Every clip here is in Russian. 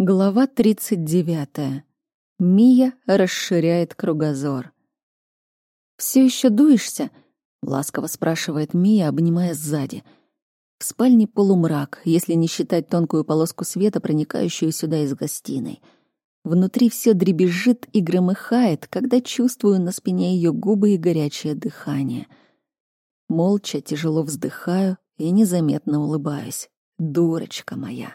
Глава 39. Мия расширяет кругозор. «Все еще дуешься?» — ласково спрашивает Мия, обнимая сзади. В спальне полумрак, если не считать тонкую полоску света, проникающую сюда из гостиной. Внутри все дребезжит и громыхает, когда чувствую на спине ее губы и горячее дыхание. Молча, тяжело вздыхаю и незаметно улыбаюсь. Дурочка моя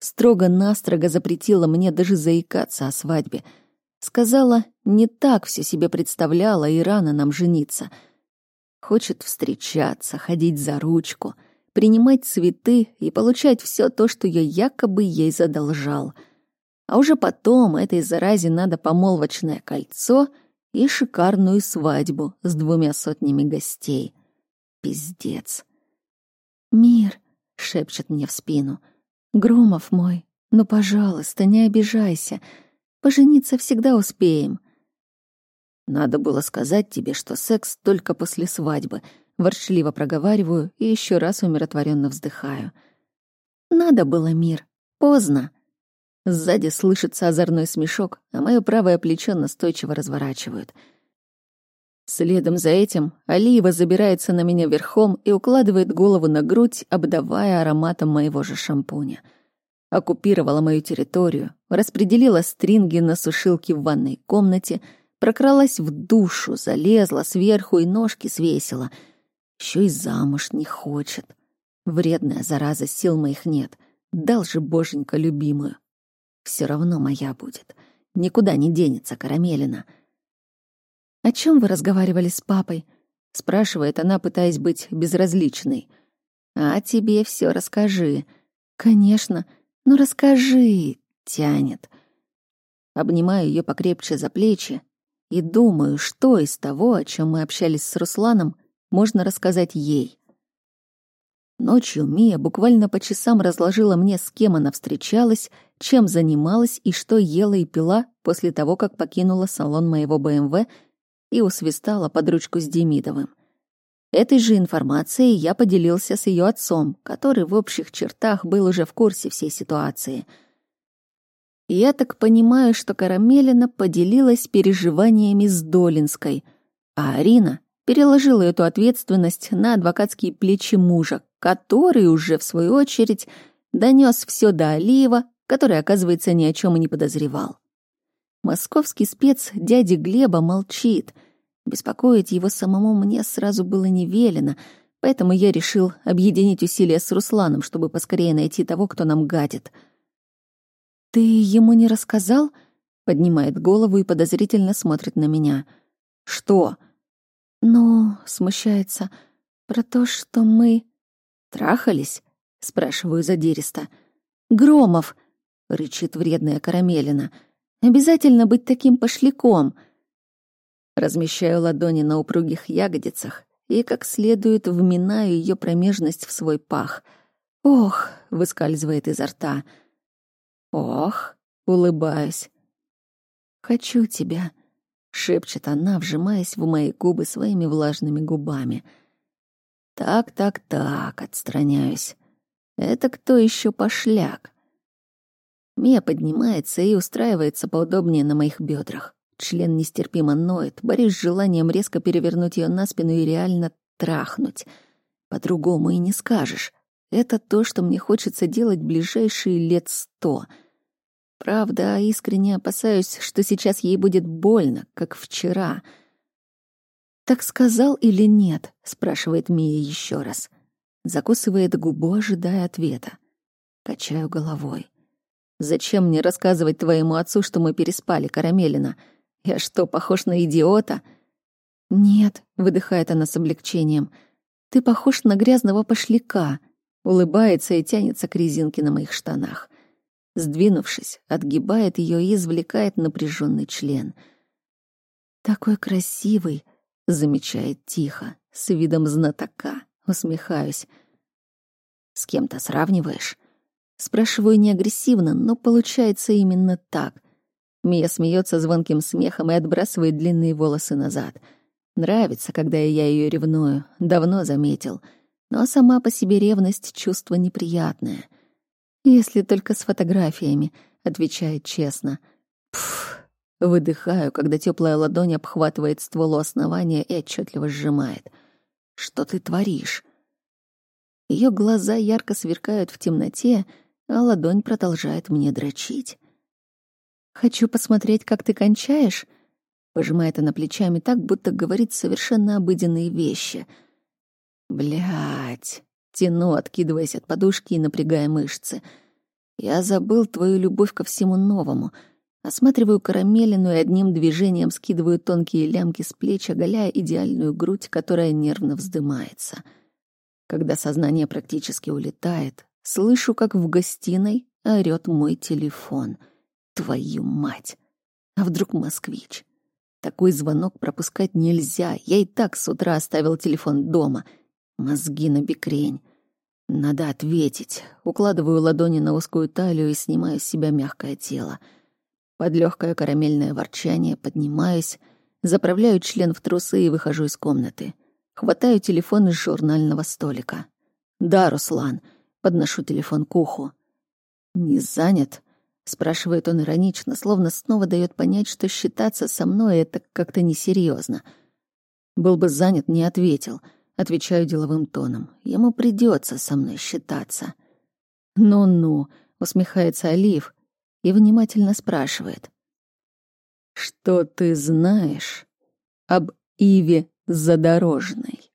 строго-настрого запретила мне даже заикаться о свадьбе. Сказала, не так все себе представляла и рано нам жениться. Хочет встречаться, ходить за ручку, принимать цветы и получать все то, что я якобы ей задолжал. А уже потом этой заразе надо помолвочное кольцо и шикарную свадьбу с двумя сотнями гостей. Пиздец. «Мир», — шепчет мне в спину, — Громов мой, ну, пожалуйста, не обижайся. Пожениться всегда успеем. Надо было сказать тебе, что секс только после свадьбы. Ворчливо проговариваю и еще раз умиротворенно вздыхаю. Надо было, мир. Поздно. Сзади слышится озорной смешок, а мое правое плечо настойчиво разворачивают. Следом за этим Алиева забирается на меня верхом и укладывает голову на грудь, обдавая ароматом моего же шампуня. Оккупировала мою территорию, распределила стринги на сушилке в ванной комнате, прокралась в душу, залезла сверху и ножки свесила. Еще и замуж не хочет. Вредная зараза, сил моих нет. Дал же боженька любимую. Все равно моя будет. Никуда не денется Карамелина — «О чем вы разговаривали с папой?» — спрашивает она, пытаясь быть безразличной. «А тебе все расскажи». «Конечно. Ну расскажи», — тянет. Обнимаю ее покрепче за плечи и думаю, что из того, о чем мы общались с Русланом, можно рассказать ей. Ночью Мия буквально по часам разложила мне, с кем она встречалась, чем занималась и что ела и пила после того, как покинула салон моего БМВ и усвистала под ручку с Демидовым. Этой же информацией я поделился с ее отцом, который в общих чертах был уже в курсе всей ситуации. Я так понимаю, что Карамелина поделилась переживаниями с Долинской, а Арина переложила эту ответственность на адвокатские плечи мужа, который уже, в свою очередь, донес все до Алиева, который, оказывается, ни о чем и не подозревал. Московский спец дяди Глеба молчит. Беспокоить его самому мне сразу было не велено, поэтому я решил объединить усилия с Русланом, чтобы поскорее найти того, кто нам гадит. «Ты ему не рассказал?» — поднимает голову и подозрительно смотрит на меня. «Что?» «Ну, смущается. Про то, что мы...» «Трахались?» — спрашиваю задиристо. «Громов!» — рычит вредная Карамелина — Обязательно быть таким пошляком. Размещаю ладони на упругих ягодицах и как следует вминаю ее промежность в свой пах. «Ох!» — выскальзывает изо рта. «Ох!» — улыбаюсь. «Хочу тебя», — шепчет она, вжимаясь в мои губы своими влажными губами. «Так, так, так», — отстраняюсь. «Это кто еще пошляк?» Мия поднимается и устраивается поудобнее на моих бедрах. Член нестерпимо ноет, борюсь с желанием резко перевернуть ее на спину и реально трахнуть. По-другому и не скажешь. Это то, что мне хочется делать ближайшие лет сто. Правда, искренне опасаюсь, что сейчас ей будет больно, как вчера. «Так сказал или нет?» — спрашивает Мия еще раз. Закусывает губу, ожидая ответа. Качаю головой. Зачем мне рассказывать твоему отцу, что мы переспали, Карамелина? Я что, похож на идиота? Нет, выдыхает она с облегчением. Ты похож на грязного пошляка. Улыбается и тянется к резинке на моих штанах. Сдвинувшись, отгибает ее и извлекает напряженный член. Такой красивый, замечает тихо, с видом знатока. Усмехаюсь. С кем-то сравниваешь? Спрашиваю не но получается именно так. Мия смеется звонким смехом и отбрасывает длинные волосы назад. Нравится, когда я ее ревную, давно заметил. Но сама по себе ревность — чувство неприятное. Если только с фотографиями, отвечает честно. Пф, выдыхаю, когда теплая ладонь обхватывает ствол основания и отчетливо сжимает. Что ты творишь? Ее глаза ярко сверкают в темноте, а ладонь продолжает мне дрочить. «Хочу посмотреть, как ты кончаешь», — пожимает она плечами так, будто говорит совершенно обыденные вещи. Блять, тяну, откидываясь от подушки и напрягая мышцы. «Я забыл твою любовь ко всему новому», Осматриваю карамелину и одним движением скидываю тонкие лямки с плеч, оголяя идеальную грудь, которая нервно вздымается. Когда сознание практически улетает, слышу, как в гостиной орёт мой телефон — Твою мать! А вдруг москвич? Такой звонок пропускать нельзя. Я и так с утра оставил телефон дома. Мозги на бекрень. Надо ответить. Укладываю ладони на узкую талию и снимаю с себя мягкое тело. Под легкое карамельное ворчание поднимаюсь, заправляю член в трусы и выхожу из комнаты. Хватаю телефон из журнального столика. «Да, Руслан». Подношу телефон к уху. «Не занят?» Спрашивает он иронично, словно снова дает понять, что считаться со мной — это как-то несерьезно. Был бы занят, не ответил. Отвечаю деловым тоном. Ему придется со мной считаться. «Ну-ну», — усмехается Олив и внимательно спрашивает. «Что ты знаешь об Иве Задорожной?»